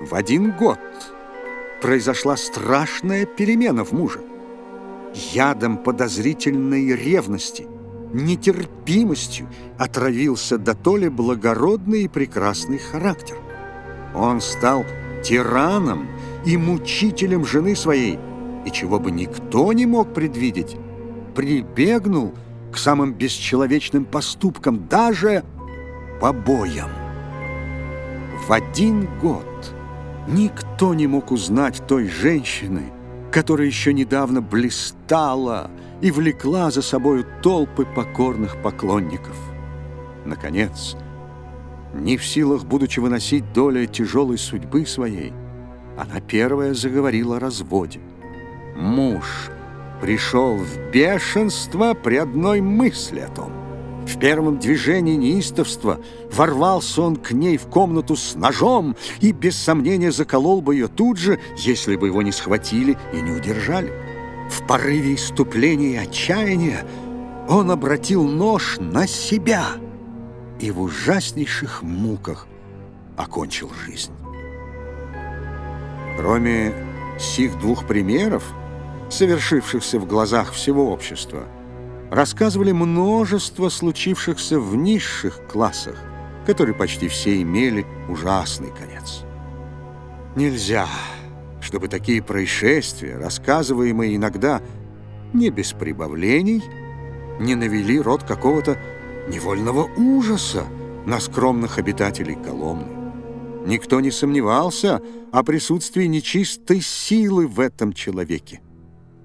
В один год произошла страшная перемена в муже. Ядом подозрительной ревности, нетерпимостью отравился до то ли благородный и прекрасный характер. Он стал тираном и мучителем жены своей, и чего бы никто не мог предвидеть, прибегнул к самым бесчеловечным поступкам, даже побоям. В один год никто не мог узнать той женщины, которая еще недавно блистала и влекла за собою толпы покорных поклонников. Наконец, не в силах, будучи выносить доля тяжелой судьбы своей, она первая заговорила о разводе. Муж пришел в бешенство при одной мысли о том. В первом движении неистовства ворвался он к ней в комнату с ножом и без сомнения заколол бы ее тут же, если бы его не схватили и не удержали. В порыве иступления и отчаяния он обратил нож на себя и в ужаснейших муках окончил жизнь. Кроме сих двух примеров, совершившихся в глазах всего общества, рассказывали множество случившихся в низших классах, которые почти все имели ужасный конец. Нельзя, чтобы такие происшествия, рассказываемые иногда не без прибавлений, не навели род какого-то невольного ужаса на скромных обитателей Коломны. Никто не сомневался о присутствии нечистой силы в этом человеке.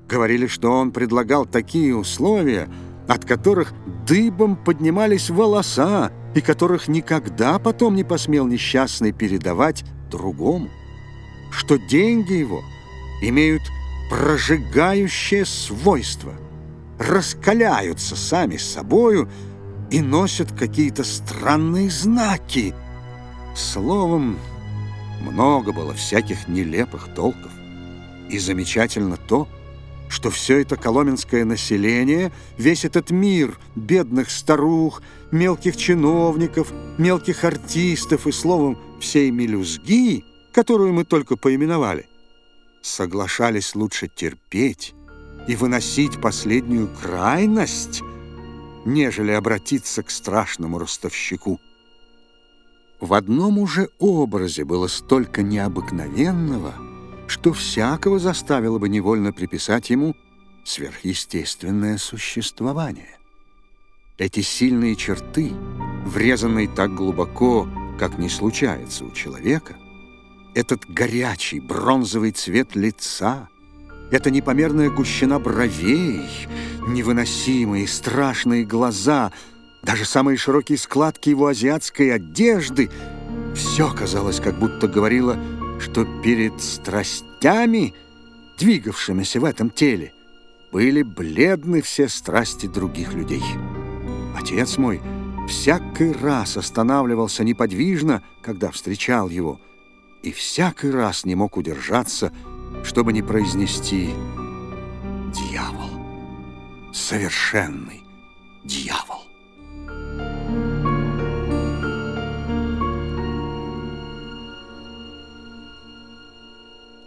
Говорили, что он предлагал такие условия, от которых дыбом поднимались волоса и которых никогда потом не посмел несчастный передавать другому. Что деньги его имеют прожигающее свойство, раскаляются сами собою и носят какие-то странные знаки. Словом, много было всяких нелепых толков. И замечательно то, что все это коломенское население, весь этот мир бедных старух, мелких чиновников, мелких артистов и, словом, всей мелюзги, которую мы только поименовали, соглашались лучше терпеть и выносить последнюю крайность, нежели обратиться к страшному ростовщику. В одном уже образе было столько необыкновенного — что всякого заставило бы невольно приписать ему сверхъестественное существование. Эти сильные черты, врезанные так глубоко, как не случается у человека, этот горячий бронзовый цвет лица, эта непомерная гущина бровей, невыносимые страшные глаза, даже самые широкие складки его азиатской одежды — все казалось, как будто говорило что перед страстями, двигавшимися в этом теле, были бледны все страсти других людей. Отец мой всякий раз останавливался неподвижно, когда встречал его, и всякий раз не мог удержаться, чтобы не произнести «Дьявол! Совершенный дьявол!»